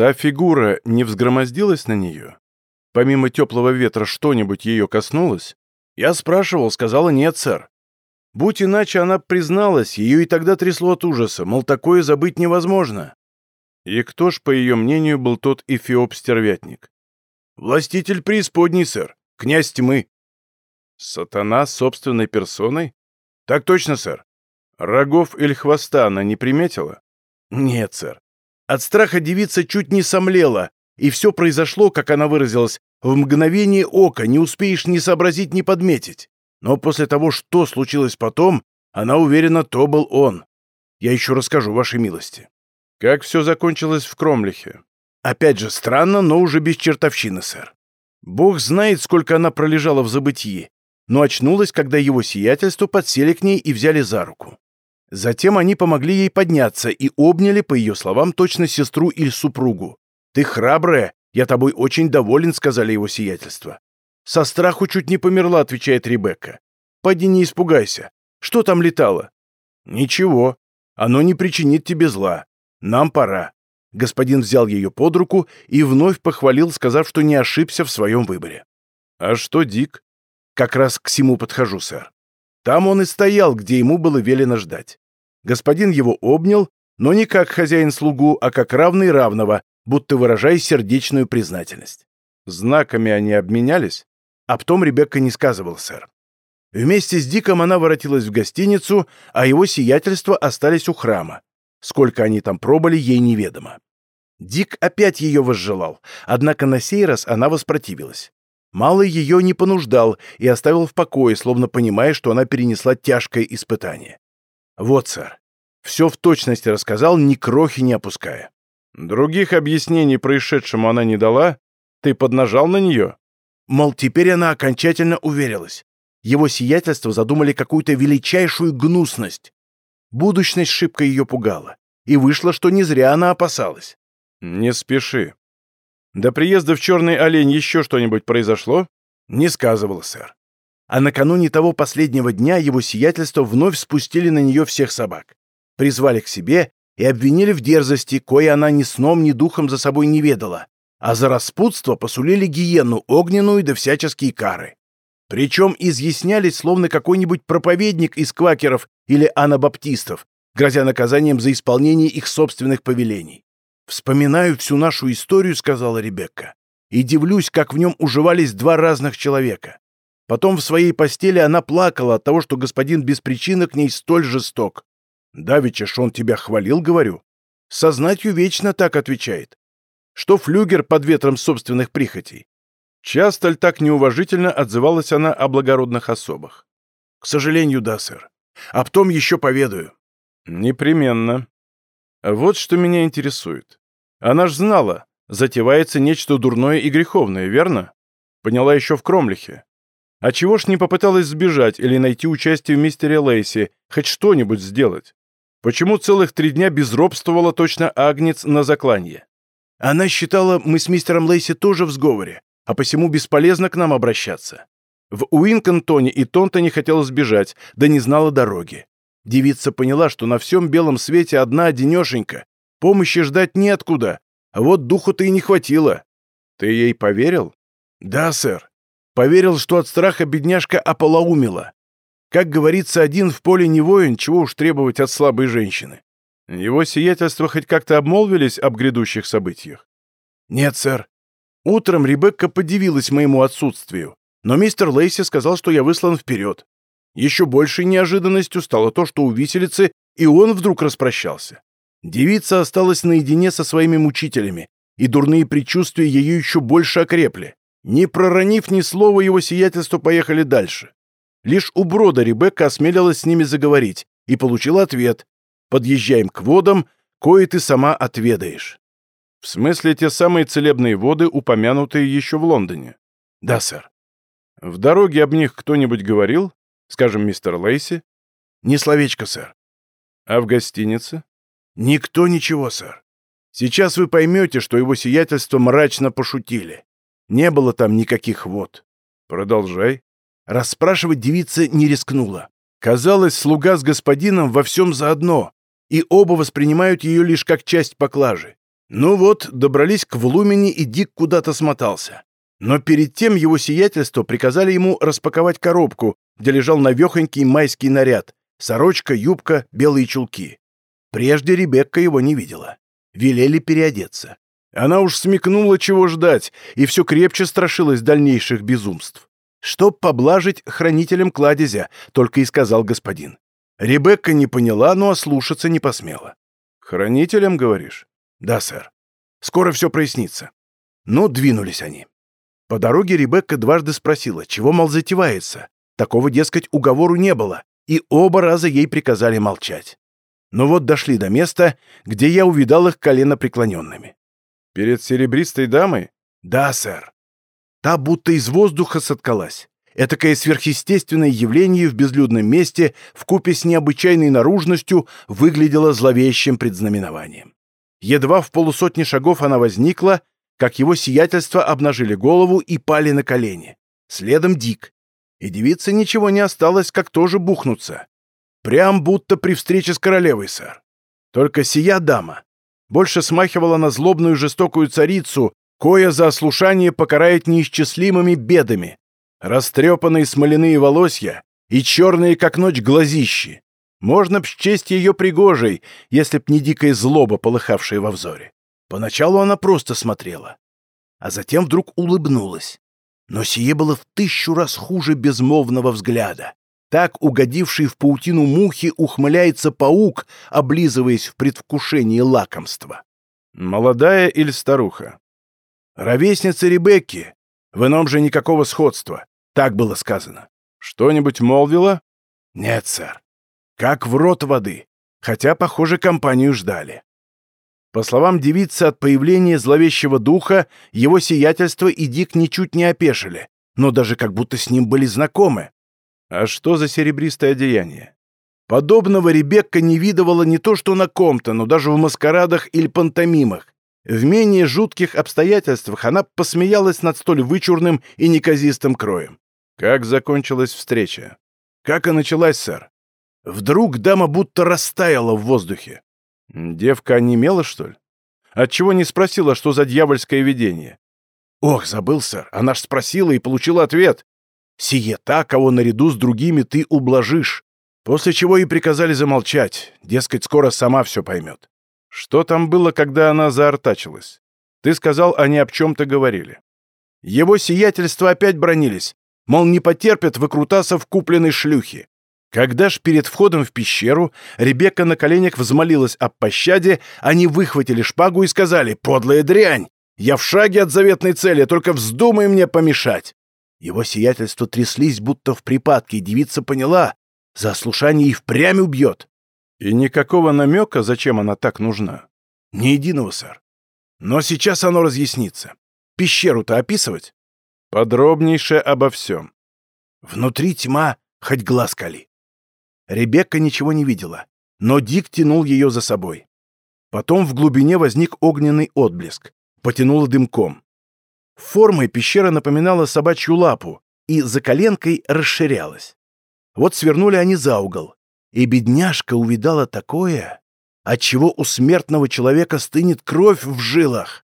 Та фигура не взгромоздилась на нее? Помимо теплого ветра что-нибудь ее коснулось? Я спрашивал, сказала нет, сэр. Будь иначе, она призналась, ее и тогда трясло от ужаса, мол, такое забыть невозможно. И кто ж, по ее мнению, был тот эфиоп-стервятник? Властитель преисподней, сэр, князь тьмы. Сатана собственной персоной? Так точно, сэр. Рогов или хвоста она не приметила? Нет, сэр. От страха девица чуть не сомлела, и все произошло, как она выразилась, в мгновение ока, не успеешь ни сообразить, ни подметить. Но после того, что случилось потом, она уверена, то был он. Я еще расскажу, вашей милости. Как все закончилось в Кромлихе? Опять же, странно, но уже без чертовщины, сэр. Бог знает, сколько она пролежала в забытии, но очнулась, когда его сиятельство подсели к ней и взяли за руку. Затем они помогли ей подняться и обняли, по ее словам, точно сестру или супругу. «Ты храбрая, я тобой очень доволен», — сказали его сиятельство. «Со страху чуть не померла», — отвечает Ребекка. «Поди не испугайся. Что там летало?» «Ничего. Оно не причинит тебе зла. Нам пора». Господин взял ее под руку и вновь похвалил, сказав, что не ошибся в своем выборе. «А что Дик?» «Как раз к всему подхожу, сэр. Там он и стоял, где ему было велено ждать. Господин его обнял, но не как хозяин-слугу, а как равный равного, будто выражая сердечную признательность. Знаками они обменялись? А потом Ребекка не сказывал, сэр. Вместе с Диком она воротилась в гостиницу, а его сиятельства остались у храма. Сколько они там пробыли, ей неведомо. Дик опять ее возжелал, однако на сей раз она воспротивилась. Малый ее не понуждал и оставил в покое, словно понимая, что она перенесла тяжкое испытание. «Вот, сэр, все в точности рассказал, ни крохи не опуская. Других объяснений происшедшему она не дала? Ты поднажал на нее?» Мол, теперь она окончательно уверилась. Его сиятельство задумали какую-то величайшую гнусность. Будущность шибко ее пугала. И вышло, что не зря она опасалась. «Не спеши. До приезда в Черный Олень еще что-нибудь произошло?» «Не сказывала, сэр. А накануне того последнего дня его сиятельство вновь спустили на нее всех собак. Призвали к себе и обвинили в дерзости, кое она ни сном, ни духом за собой не ведала, а за распутство посулили гиену огненную да всяческие кары. Причем изъяснялись, словно какой-нибудь проповедник из квакеров или анабаптистов, грозя наказанием за исполнение их собственных повелений. «Вспоминаю всю нашу историю», — сказала Ребекка, «и дивлюсь, как в нем уживались два разных человека. Потом в своей постели она плакала от того, что господин без причины к ней столь жесток. «Давича ж он тебя хвалил, говорю». «Сознатью вечно так отвечает что флюгер под ветром собственных прихотей. Часто ли так неуважительно отзывалась она о благородных особах? К сожалению, да, сэр. А потом еще поведаю. Непременно. Вот что меня интересует. Она ж знала, затевается нечто дурное и греховное, верно? Поняла еще в Кромлихе. А чего ж не попыталась сбежать или найти участие в мистере Лейси, хоть что-нибудь сделать? Почему целых три дня безробствовала точно агнец на закланье? Она считала, мы с мистером Лейси тоже в сговоре, а посему бесполезно к нам обращаться. В Уинконтоне и Тонто не хотела сбежать, да не знала дороги. Девица поняла, что на всем белом свете одна одинешенька, помощи ждать неоткуда, а вот духу-то и не хватило. Ты ей поверил? Да, сэр. Поверил, что от страха бедняжка ополоумила. Как говорится, один в поле не воин, чего уж требовать от слабой женщины. Его сиятельство хоть как-то обмолвились об грядущих событиях? Нет, сэр. Утром Ребекка подивилась моему отсутствию, но мистер Лейси сказал, что я выслан вперед. Еще большей неожиданностью стало то, что у виселицы и он вдруг распрощался. Девица осталась наедине со своими мучителями, и дурные предчувствия ее еще больше окрепли. Не проронив ни слова, его сиятельство поехали дальше. Лишь у брода Ребекка осмелилась с ними заговорить и получила ответ, Подъезжаем к водам, кое ты сама отведаешь. В смысле, те самые целебные воды, упомянутые еще в Лондоне? Да, сэр. В дороге об них кто-нибудь говорил? Скажем, мистер Лейси? Не словечко, сэр. А в гостинице? Никто ничего, сэр. Сейчас вы поймете, что его сиятельство мрачно пошутили. Не было там никаких вод. Продолжай. Расспрашивать девица не рискнула. Казалось, слуга с господином во всем заодно, и оба воспринимают ее лишь как часть поклажи. Ну вот, добрались к Влумени, и Дик куда-то смотался. Но перед тем его сиятельство приказали ему распаковать коробку, где лежал навехонький майский наряд, сорочка, юбка, белые чулки. Прежде Ребекка его не видела. Велели переодеться. Она уж смекнула, чего ждать, и все крепче страшилась дальнейших безумств. Чтоб поблажить хранителям кладезя, только и сказал господин. Ребекка не поняла, но ослушаться не посмела. «Хранителям, говоришь?» «Да, сэр. Скоро все прояснится». Но двинулись они. По дороге Ребекка дважды спросила, чего, мол, затевается. Такого, дескать, уговору не было, и оба раза ей приказали молчать. Но вот дошли до места, где я увидал их колено преклоненными. «Перед серебристой дамой?» «Да, сэр». Та будто из воздуха соткалась. Этакое сверхъестественное явление в безлюдном месте в купе с необычайной наружностью выглядело зловещим предзнаменованием. Едва в полусотни шагов она возникла, как его сиятельство обнажили голову и пали на колени. Следом Дик. И девице ничего не осталось, как тоже бухнуться. Прям будто при встрече с королевой, сэр. Только сия дама больше смахивала на злобную жестокую царицу, кое за ослушание покарает неисчислимыми бедами. Растрепанные смоляные волосья и черные, как ночь, глазищи. Можно б счесть ее пригожей, если б не дикая злоба, полыхавшая во взоре. Поначалу она просто смотрела, а затем вдруг улыбнулась. Но сие было в тысячу раз хуже безмолвного взгляда. Так, угодивший в паутину мухи, ухмыляется паук, облизываясь в предвкушении лакомства. Молодая или старуха? Ровесница Ребекки. В ином же никакого сходства. Так было сказано. Что-нибудь молвила? Нет, сэр. Как в рот воды. Хотя, похоже, компанию ждали. По словам девицы, от появления зловещего духа его сиятельство и Дик ничуть не опешили, но даже как будто с ним были знакомы. А что за серебристое одеяние? Подобного Ребекка не видывала не то что на ком-то, но даже в маскарадах или пантомимах. В менее жутких обстоятельствах она посмеялась над столь вычурным и неказистым кроем. Как закончилась встреча? Как и началась, сэр? Вдруг дама будто растаяла в воздухе. Девка онемела, что ли? Отчего не спросила, что за дьявольское видение? Ох, забыл, сэр, она ж спросила и получила ответ. Сие та, кого наряду с другими ты ублажишь. После чего и приказали замолчать, дескать, скоро сама все поймет. Что там было, когда она заортачилась? Ты сказал, они об чем-то говорили. Его сиятельства опять бронились, мол, не потерпят выкрутаса в купленной шлюхе. Когда ж перед входом в пещеру Ребекка на коленях взмолилась об пощаде, они выхватили шпагу и сказали «Подлая дрянь! Я в шаге от заветной цели, только вздумай мне помешать!» Его сиятельство тряслись, будто в припадке, и девица поняла, за ослушание и впрямь убьет. И никакого намека, зачем она так нужна? Ни единого, сэр. Но сейчас оно разъяснится. Пещеру-то описывать? Подробнейше обо всем. Внутри тьма, хоть глаз кали. Ребекка ничего не видела, но Дик тянул ее за собой. Потом в глубине возник огненный отблеск, потянуло дымком. Формой пещера напоминала собачью лапу и за коленкой расширялась. Вот свернули они за угол, и бедняжка увидала такое, от чего у смертного человека стынет кровь в жилах.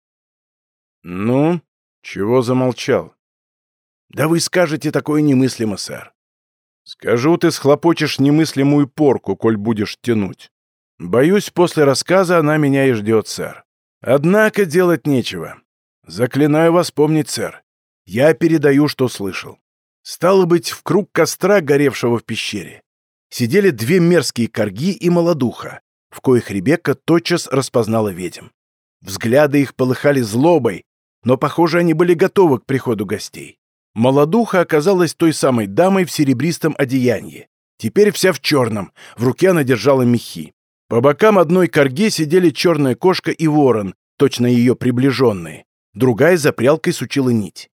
«Ну, чего замолчал?» «Да вы скажете такое немыслимо, сэр. Скажу, ты схлопочешь немыслимую порку, коль будешь тянуть. Боюсь, после рассказа она меня и ждет, сэр. Однако делать нечего. Заклинаю вас помнить, сэр. Я передаю, что слышал. Стало быть, в круг костра, горевшего в пещере, сидели две мерзкие корги и молодуха, в коих Ребекка тотчас распознала ведьм. Взгляды их полыхали злобой, но, похоже, они были готовы к приходу гостей. Молодуха оказалась той самой дамой в серебристом одеянии. Теперь вся в черном, в руке она держала мехи. По бокам одной корги сидели черная кошка и ворон, точно ее приближенные. Другая за прялкой сучила нить.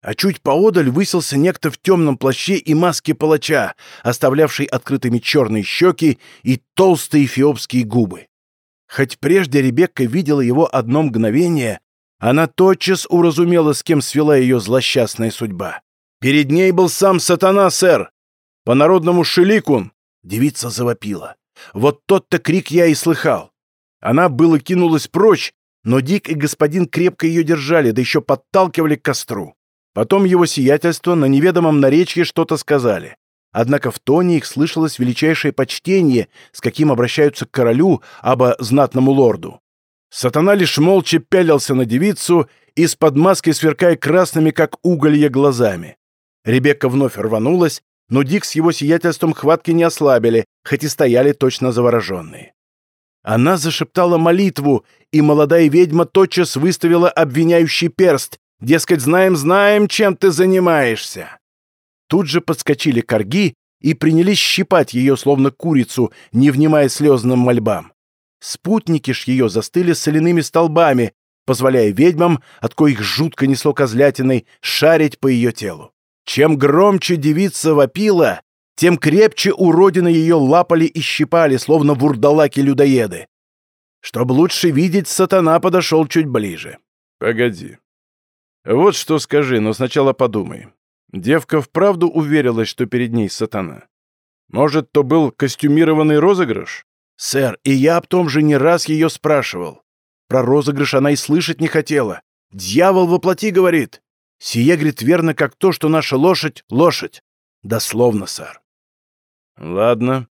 А чуть поодаль высился некто в темном плаще и маске палача, оставлявший открытыми черные щеки и толстые эфиопские губы. Хоть прежде Ребекка видела его одно мгновение, она тотчас уразумела, с кем свела ее злосчастная судьба. Перед ней был сам сатана, сэр. По-народному шеликун. Девица завопила. Вот тот-то крик я и слыхал. Она было кинулась прочь, но Дик и господин крепко ее держали, да еще подталкивали к костру. Потом его сиятельство на неведомом наречии что-то сказали. Однако в тоне их слышалось величайшее почтение, с каким обращаются к королю, або знатному лорду. Сатана лишь молча пялился на девицу, из-под маски сверкая красными, как уголье, глазами. Ребекка вновь рванулась, но Дик с его сиятельством хватки не ослабили, хоть и стояли точно завороженные. Она зашептала молитву, и молодая ведьма тотчас выставила обвиняющий перст, дескать, знаем-знаем, чем ты занимаешься. Тут же подскочили корги и принялись щипать ее, словно курицу, не внимая слезным мольбам. Спутники ж ее застыли соляными столбами, позволяя ведьмам, от коих жутко несло козлятиной, шарить по ее телу. Чем громче девица вопила, тем крепче уродины ее лапали и щипали, словно вурдалаки-людоеды. Чтобы лучше видеть, сатана подошел чуть ближе. «Погоди. Вот что скажи, но сначала подумай. Девка вправду уверилась, что перед ней сатана. Может, то был костюмированный розыгрыш? Сэр, и я об том же не раз ее спрашивал. Про розыгрыш она и слышать не хотела. Дьявол воплоти говорит. Сие, говорит, верно, как то, что наша лошадь — лошадь. Дословно, сэр. Ладно.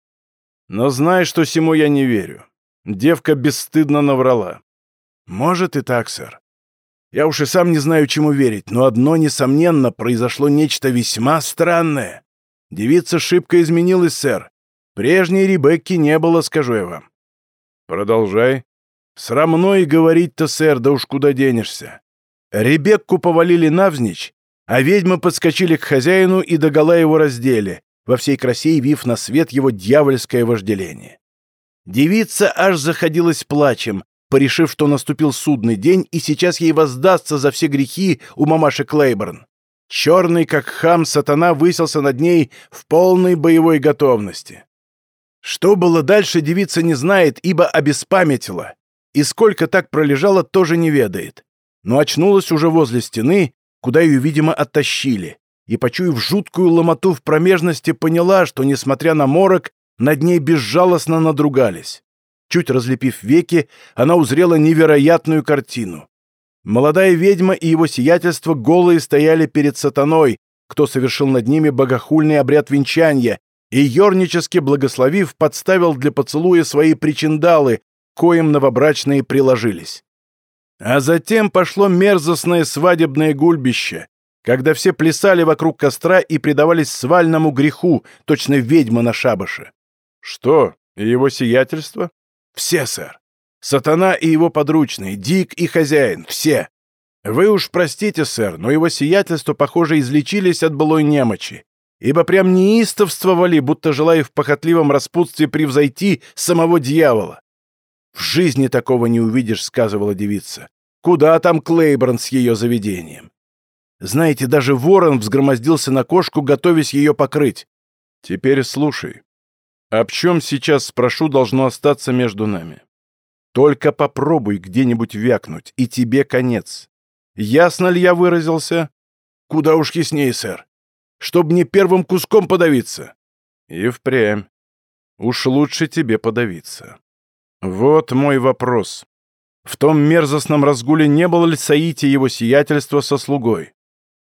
Но знай, что всему я не верю. Девка бесстыдно наврала. Может и так, сэр. Я уж и сам не знаю, чему верить, но одно, несомненно, произошло нечто весьма странное. Девица шибко изменилась, сэр. Прежней Ребекки не было, скажу я вам. Продолжай. Срамно и говорить-то, сэр, да уж куда денешься. Ребекку повалили навзничь, а ведьмы подскочили к хозяину и догола его раздели, во всей красе явив на свет его дьявольское вожделение. Девица аж заходилась плачем, порешив, что наступил судный день, и сейчас ей воздастся за все грехи у мамаши Клейборн. Черный, как хам, сатана высился над ней в полной боевой готовности. Что было дальше, девица не знает, ибо обеспамятила, и сколько так пролежала, тоже не ведает. Но очнулась уже возле стены, куда ее, видимо, оттащили, и, почуяв жуткую ломоту в промежности, поняла, что, несмотря на морок, над ней безжалостно надругались. Чуть разлепив веки, она узрела невероятную картину. Молодая ведьма и его сиятельство голые стояли перед сатаной, кто совершил над ними богохульный обряд венчания, и, ернически благословив, подставил для поцелуя свои причиндалы, коим новобрачные приложились. А затем пошло мерзостное свадебное гульбище, когда все плясали вокруг костра и предавались свальному греху, точно ведьма на шабаше. Что, его сиятельство? Все, сэр. Сатана и его подручные, Дик и хозяин, все. Вы уж простите, сэр, но его сиятельство, похоже, излечились от былой немочи, ибо прям неистовствовали, будто желая в похотливом распутстве превзойти самого дьявола. «В жизни такого не увидишь», — сказывала девица. «Куда там Клейборн с ее заведением?» Знаете, даже ворон взгромоздился на кошку, готовясь ее покрыть. Теперь слушай. Об чем сейчас, спрошу, должно остаться между нами? Только попробуй где-нибудь вякнуть, и тебе конец. Ясно ли я выразился? Куда уж яснее, сэр. Чтоб мне первым куском подавиться. И впрямь. Уж лучше тебе подавиться. Вот мой вопрос. В том мерзостном разгуле не было ли Саити его сиятельства со слугой?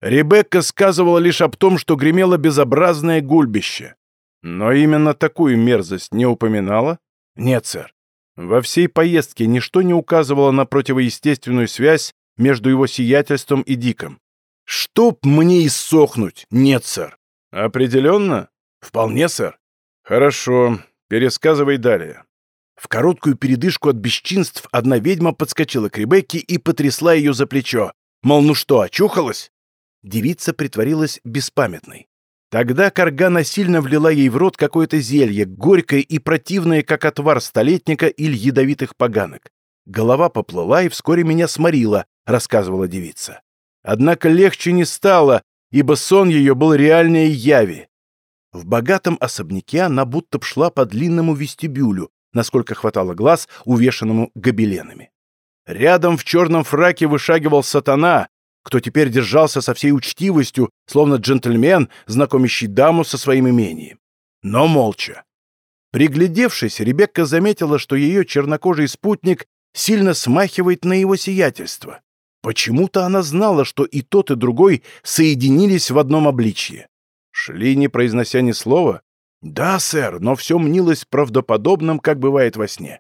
Ребекка сказывала лишь об том, что гремело безобразное гульбище. Но именно такую мерзость не упоминала? Нет, сэр. Во всей поездке ничто не указывало на противоестественную связь между его сиятельством и Диком. «Чтоб мне иссохнуть!» «Нет, сэр». «Определенно?» «Вполне, сэр». «Хорошо. Пересказывай далее». В короткую передышку от бесчинств одна ведьма подскочила к Ребекке и потрясла ее за плечо. Мол, ну что, очухалась? Девица притворилась беспамятной. Тогда карга насильно влила ей в рот какое-то зелье, горькое и противное, как отвар столетника или ядовитых поганок. Голова поплыла и вскоре меня сморила, рассказывала девица. Однако легче не стало, ибо сон ее был реальнее яви. В богатом особняке она будто шла по длинному вестибюлю, насколько хватало глаз, увешанному гобеленами. Рядом в черном фраке вышагивал сатана, кто теперь держался со всей учтивостью, словно джентльмен, знакомящий даму со своим имением. Но молча. Приглядевшись, Ребекка заметила, что ее чернокожий спутник сильно смахивает на его сиятельство. Почему-то она знала, что и тот, и другой соединились в одном обличье. Шли, не произнося ни слова? Да, сэр, но все мнилось правдоподобным, как бывает во сне.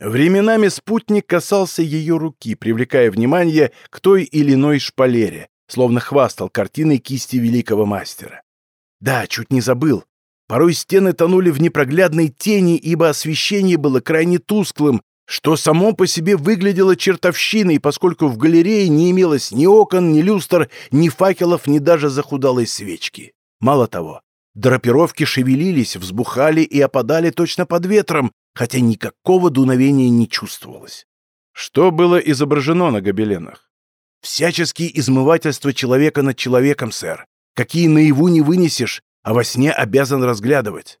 Временами спутник касался ее руки, привлекая внимание к той или иной шпалере, словно хвастал картиной кисти великого мастера. Да, чуть не забыл. Порой стены тонули в непроглядной тени, ибо освещение было крайне тусклым, что само по себе выглядело чертовщиной, поскольку в галерее не имелось ни окон, ни люстр, ни факелов, ни даже захудалой свечки. Мало того, драпировки шевелились, взбухали и опадали точно под ветром, хотя никакого дуновения не чувствовалось. Что было изображено на гобеленах? Всяческие измывательства человека над человеком, сэр. Какие наяву не вынесешь, а во сне обязан разглядывать.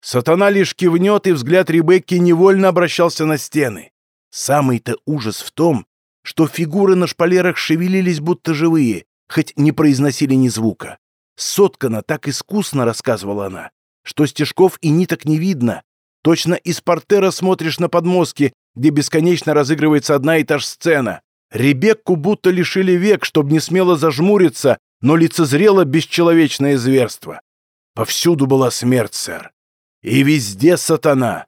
Сатана лишь кивнет, и взгляд Ребекки невольно обращался на стены. Самый-то ужас в том, что фигуры на шпалерах шевелились будто живые, хоть не произносили ни звука. Соткана так искусно, рассказывала она, что стежков и ниток не видно. Точно из портера смотришь на подмостки, где бесконечно разыгрывается одна и та же сцена. Ребекку будто лишили век, чтобы не смело зажмуриться, но лицезрело бесчеловечное зверство. Повсюду была смерть, сэр. И везде сатана.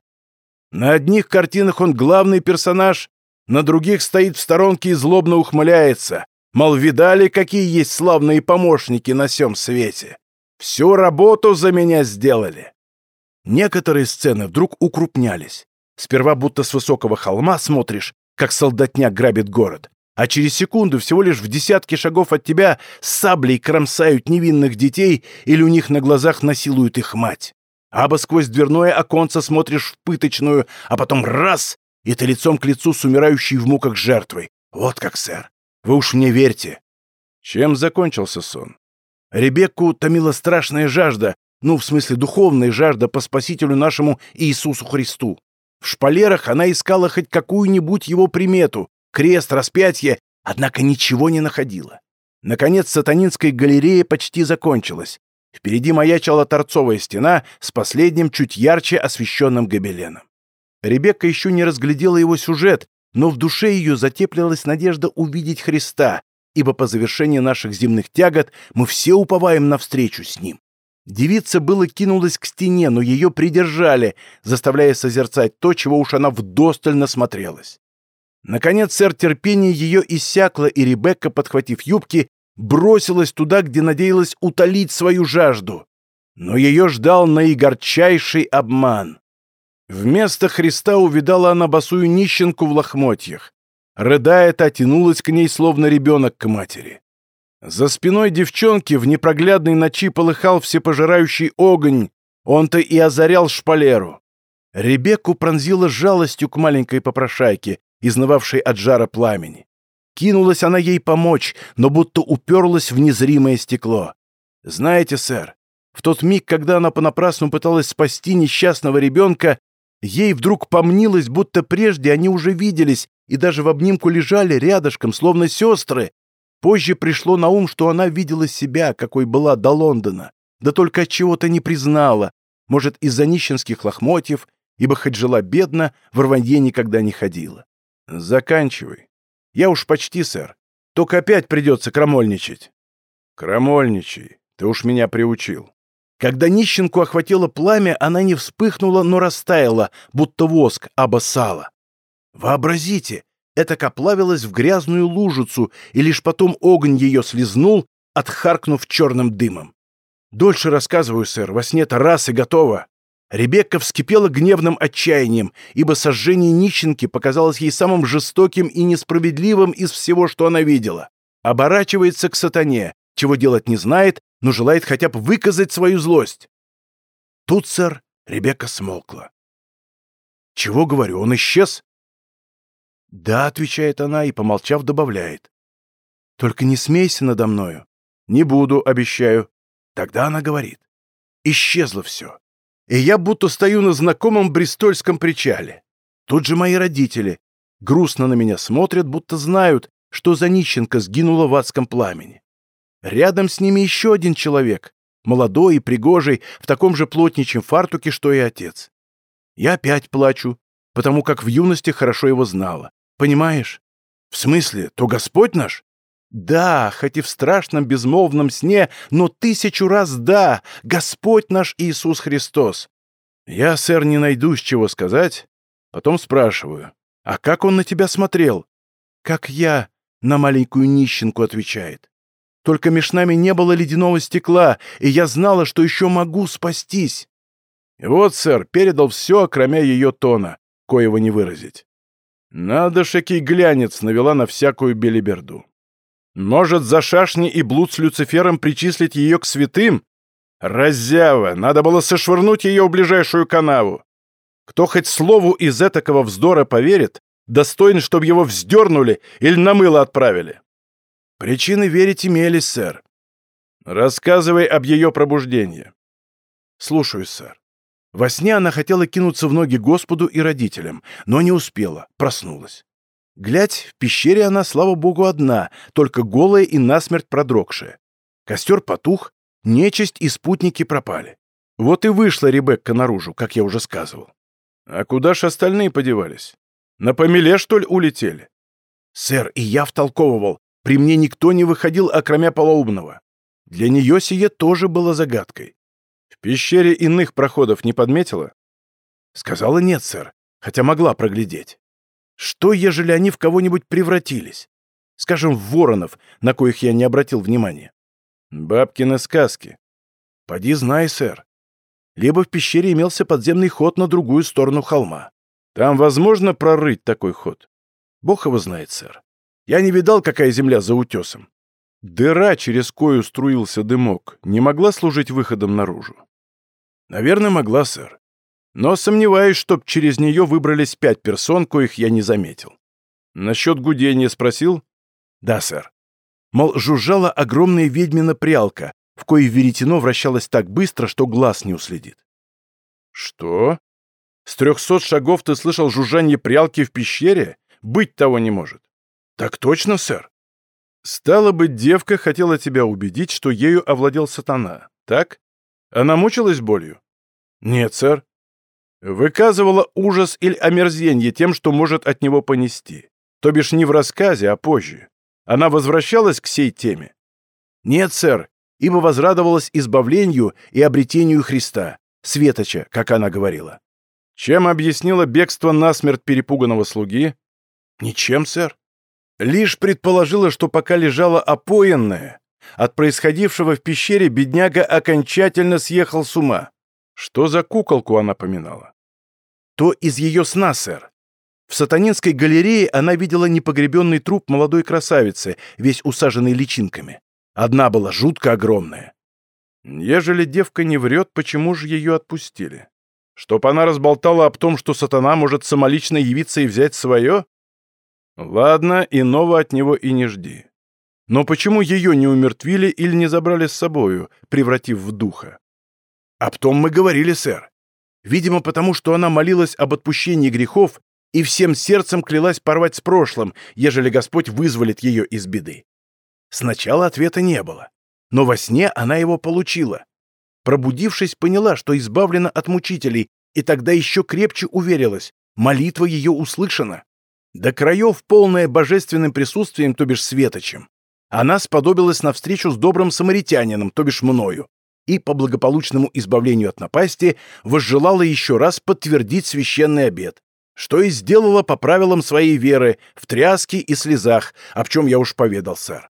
На одних картинах он главный персонаж, на других стоит в сторонке и злобно ухмыляется. Мол, видали, какие есть славные помощники на всем свете? Всю работу за меня сделали. Некоторые сцены вдруг укрупнялись. Сперва будто с высокого холма смотришь, как солдатня грабит город, а через секунду всего лишь в десятке шагов от тебя саблей кромсают невинных детей или у них на глазах насилуют их мать. Або сквозь дверное оконце смотришь в пыточную, а потом раз — и ты лицом к лицу с умирающей в муках жертвой. Вот как, сэр. Вы уж мне верьте. Чем закончился сон? Ребекку томила страшная жажда, ну, в смысле духовная жажда по Спасителю нашему Иисусу Христу. В шпалерах она искала хоть какую-нибудь его примету, крест, распятие, однако ничего не находила. Наконец, сатанинская галерея почти закончилась. Впереди маячила торцовая стена с последним чуть ярче освещенным гобеленом. Ребекка еще не разглядела его сюжет, но в душе ее затеплилась надежда увидеть Христа, ибо по завершении наших земных тягот мы все уповаем на встречу с Ним. Девица было кинулась к стене, но ее придержали, заставляя созерцать то, чего уж она вдосталь насмотрелась. Наконец, сэр терпение ее иссякло, и Ребекка, подхватив юбки, бросилась туда, где надеялась утолить свою жажду. Но ее ждал наигорчайший обман. Вместо Христа увидала она босую нищенку в лохмотьях. Рыдая, та тянулась к ней, словно ребенок к матери. За спиной девчонки в непроглядной ночи полыхал всепожирающий огонь, он-то и озарял шпалеру. Ребекку пронзила жалостью к маленькой попрошайке, изнывавшей от жара пламени. Кинулась она ей помочь, но будто уперлась в незримое стекло. Знаете, сэр, в тот миг, когда она понапрасну пыталась спасти несчастного ребенка, ей вдруг помнилось, будто прежде они уже виделись и даже в обнимку лежали рядышком, словно сестры. Позже пришло на ум, что она видела себя, какой была до Лондона, да только от чего-то не признала, может, из-за нищенских лохмотьев, ибо хоть жила бедно, в рванье никогда не ходила. Заканчивай. Я уж почти, сэр. Только опять придется крамольничать. Крамольничай. Ты уж меня приучил. Когда нищенку охватило пламя, она не вспыхнула, но растаяла, будто воск, аба сало. Вообразите, это оплавилось в грязную лужицу, и лишь потом огонь ее слезнул, отхаркнув черным дымом. Дольше рассказываю, сэр, во сне-то раз и готово. Ребекка вскипела гневным отчаянием, ибо сожжение нищенки показалось ей самым жестоким и несправедливым из всего, что она видела. Оборачивается к сатане, чего делать не знает, но желает хотя бы выказать свою злость. Тут, сэр, Ребекка смолкла. «Чего говорю, он исчез?» «Да», — отвечает она и, помолчав, добавляет. «Только не смейся надо мною». «Не буду, обещаю». Тогда она говорит. «Исчезло все и я будто стою на знакомом Бристольском причале. Тут же мои родители. Грустно на меня смотрят, будто знают, что Занищенко сгинула в адском пламени. Рядом с ними еще один человек, молодой и пригожий, в таком же плотничьем фартуке, что и отец. Я опять плачу. потому как в юности хорошо его знала. Понимаешь? В смысле, то Господь наш? Да, хоть и в страшном безмолвном сне, но тысячу раз да, Господь наш Иисус Христос. Я, сэр, не найду с чего сказать. Потом спрашиваю, а как он на тебя смотрел? Как я на маленькую нищенку отвечает. Только меж нами не было ледяного стекла, и я знала, что еще могу спастись. И вот, сэр, передал все, кроме ее тона, коего не выразить. Надо який глянец навела на всякую белиберду. Может, за шашни и блуд с Люцифером причислить ее к святым? Раззява, надо было сошвырнуть ее в ближайшую канаву. Кто хоть слову из этакого вздора поверит, достоин, чтобы его вздернули или на мыло отправили. Причины верить имелись, сэр. Рассказывай об ее пробуждении. Слушаю, сэр. Во сне она хотела кинуться в ноги Господу и родителям, но не успела, проснулась. Глядь, в пещере она, слава богу, одна, только голая и насмерть продрогшая. Костер потух, нечисть и спутники пропали. Вот и вышла Ребекка наружу, как я уже сказывал. А куда ж остальные подевались? На помеле, что ли, улетели? Сэр, и я втолковывал. При мне никто не выходил, окромя полоумного. Для нее сие тоже было загадкой. В пещере иных проходов не подметила? Сказала нет, сэр, хотя могла проглядеть. Что, ежели они в кого-нибудь превратились? Скажем, в воронов, на коих я не обратил внимания. Бабкины сказки. Поди знай, сэр. Либо в пещере имелся подземный ход на другую сторону холма. Там возможно прорыть такой ход? Бог его знает, сэр. Я не видал, какая земля за утесом. Дыра, через кою струился дымок, не могла служить выходом наружу. Наверное, могла, сэр. Но сомневаюсь, чтоб через нее выбрались пять персон, коих я не заметил. Насчет гудения спросил? Да, сэр. Мол, жужжала огромная ведьмина прялка, в коей веретено вращалось так быстро, что глаз не уследит. Что? С трехсот шагов ты слышал жужжание прялки в пещере? Быть того не может. Так точно, сэр. Стало быть, девка хотела тебя убедить, что ею овладел сатана, так? Она мучилась болью? Нет, сэр. Выказывала ужас или омерзение тем, что может от него понести. То бишь не в рассказе, а позже. Она возвращалась к сей теме? Нет, сэр, ибо возрадовалась избавлению и обретению Христа, светоча, как она говорила. Чем объяснила бегство насмерть перепуганного слуги? Ничем, сэр. Лишь предположила, что пока лежала опоенная, от происходившего в пещере бедняга окончательно съехал с ума. Что за куколку она поминала? То из ее сна, сэр. В сатанинской галерее она видела непогребенный труп молодой красавицы, весь усаженный личинками. Одна была жутко огромная. Ежели девка не врет, почему же ее отпустили? Чтоб она разболтала об том, что сатана может самолично явиться и взять свое? Ладно, иного от него и не жди. Но почему ее не умертвили или не забрали с собою, превратив в духа? Об том мы говорили, сэр. Видимо, потому что она молилась об отпущении грехов и всем сердцем клялась порвать с прошлым, ежели Господь вызволит ее из беды. Сначала ответа не было, но во сне она его получила. Пробудившись, поняла, что избавлена от мучителей, и тогда еще крепче уверилась, молитва ее услышана. До краев, полная божественным присутствием, то бишь светочем. Она сподобилась на встречу с добрым самаритянином, то бишь мною, и по благополучному избавлению от напасти возжелала еще раз подтвердить священный обет, что и сделала по правилам своей веры, в тряске и слезах, об чем я уж поведал, сэр.